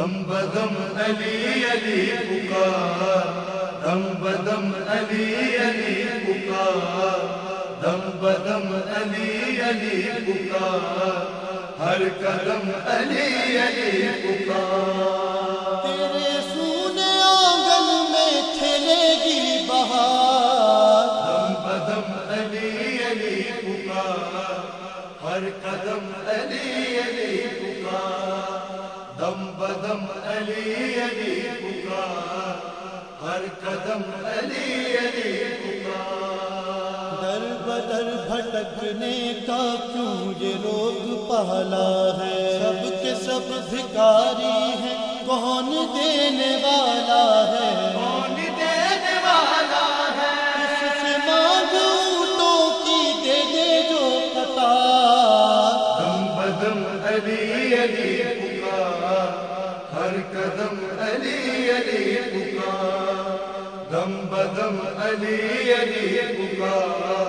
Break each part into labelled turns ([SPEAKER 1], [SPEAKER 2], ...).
[SPEAKER 1] دم بدم علی علی پکار. دم بدم علی علی پکار. دم بدم علی علی پکار. ہر قدم علی علی پکار.
[SPEAKER 2] تیرے سونے آنگن میں کھلے گی بہار.
[SPEAKER 1] دم بدم علی علی پکار. ہر قدم علی علی پکار. دم بدم علی علی پکار ہر قدم علی علی پکار۔
[SPEAKER 2] در بدر بھٹکنے کا کیوں یہ روگ پہلا ہے۔ سب کے سب بھکاری ہیں کون دینے والا ہے؟
[SPEAKER 1] کون دینے والا ہے؟
[SPEAKER 2] سے مانگو کی دے دے جو قطار
[SPEAKER 1] دم بدم علی علی علی پکار دم بدم علی علی پکار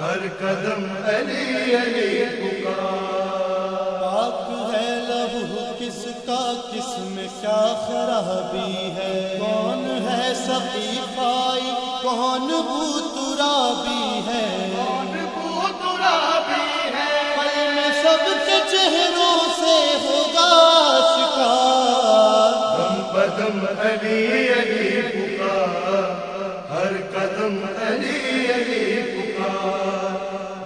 [SPEAKER 1] ہر قدم علی علی پکار
[SPEAKER 2] پاک ہے لہو کس کا کس میں کیا خرابی ہے کون ہے سقیفائی؟ پائی کون بوترابی
[SPEAKER 1] علی علی پکار، ہر قدم علی علی پکار،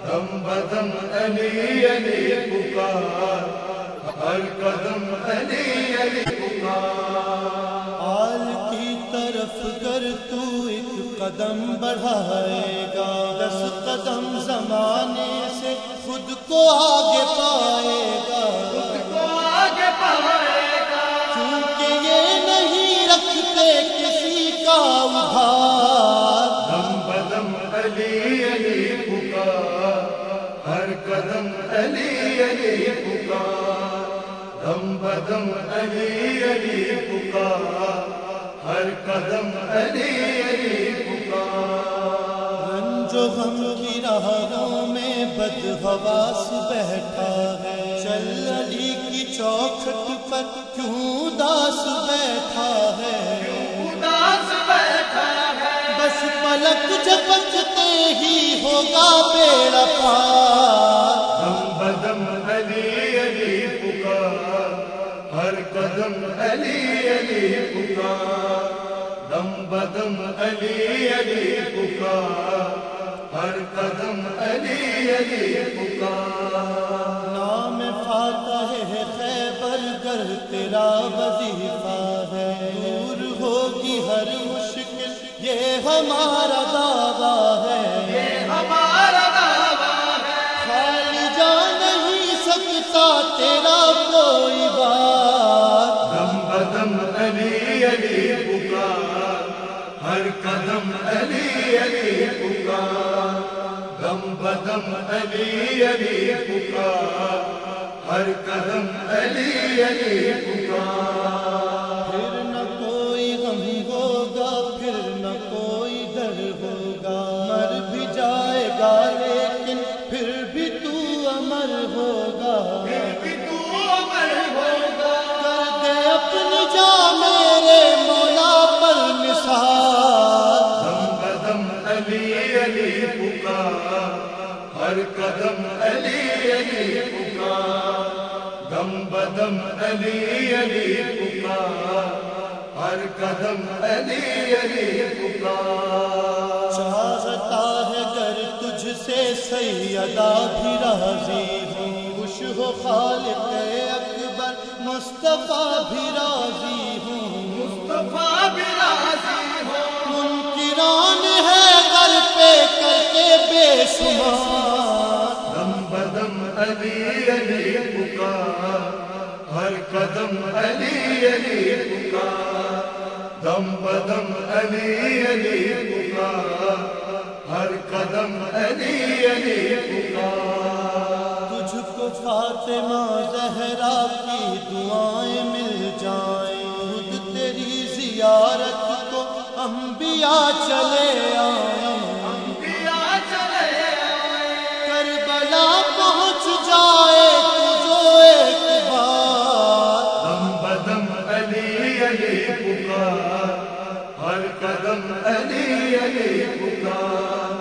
[SPEAKER 1] دم بدم علی علی پکار، ہر قدم علی علی پکار۔
[SPEAKER 2] آل کی طرف گر تو ایک قدم بڑھائے گا، دس قدم زمانے سے خود کو آگے پائے گا۔
[SPEAKER 1] خود کو آگے پڑھائے علی علی پکار ہر قدم علی علی پکار دم بدم علی علی پکار ہر قدم علی علی پکار
[SPEAKER 2] رنج و غم کی راہوں میں بد حواس بیٹھا ہے، چل علی کی چوکھٹ پر کیوں داس بیٹھا پلک جھپکتے ہی ہوگا بیڑا پار۔
[SPEAKER 1] دم بدم علی علی پکار ہر قدم علی علی پکار۔ دم بدم علی علی پکار ہر قدم علی علی پکار۔
[SPEAKER 2] نام فاتح ہے خیبر گر تیرا وظیفہ۔ ہمارا دعویٰ ہے۔
[SPEAKER 1] یہ ہمارا دعویٰ ہے۔
[SPEAKER 2] خالی جا نہیں سکتا تیرا کوئی بات۔
[SPEAKER 1] دم بدم علی علی پکار۔ ہر قدم علی علی پکار۔ دم بدم علی علی پکار۔ ہر قدم علی علی پکار۔ ہر قدم علی علی پکار دم بدم علی علی پکار ہر قدم علی علی پکار۔
[SPEAKER 2] چاہتا ہے گر تجھ سے سیدا بھی راضی ہوں۔ خوش ہو خالق اکبر مصطفیٰ بھی راضی ہوں۔
[SPEAKER 1] مصطفیٰ بھی راضی ہو
[SPEAKER 2] منکران ہے گر پہ کر کے بے شمار۔
[SPEAKER 1] علی علی پکار، ہر قدم علی علی پکار، دم بدم علی علی پکار، ہر قدم علی علی پکار۔
[SPEAKER 2] تجھ کو فاطمہ زہرا کی دعائیں مل جائیں، خود تیری زیارت کو انبیاء
[SPEAKER 1] ہر قدم علی علی پکار،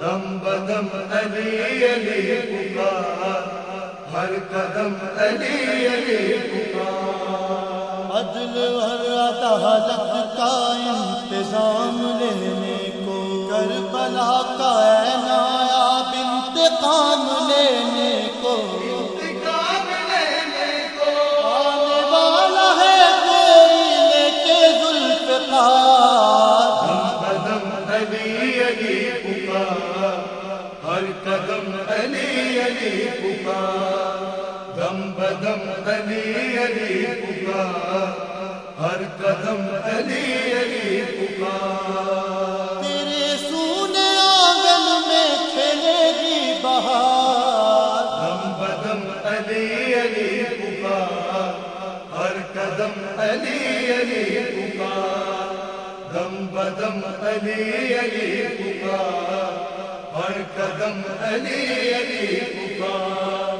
[SPEAKER 1] دم بدم علی علی پکار، ہر قدم علی علی پکار۔
[SPEAKER 2] عدل اور عدالت کا انتظام لینے کو، کربلا کا اے نایاب انتقام لینے
[SPEAKER 1] علی علی پکار دم بدم علی علی پکار ہر قدم علی علی پکار
[SPEAKER 2] تیرے سونے آنگن میں کھلے گی بہار۔
[SPEAKER 1] دم بدم علی علی پکار ہر قدم علی علی پکار دم بدم علی علی پکار ہر قدم علی علی پکار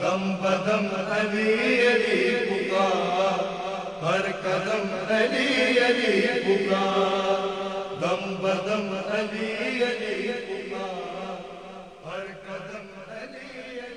[SPEAKER 1] دم بدم علی علی پکار ہر قدم علی علی پکار دم بدم علی علی پکار ہر قدم علی علی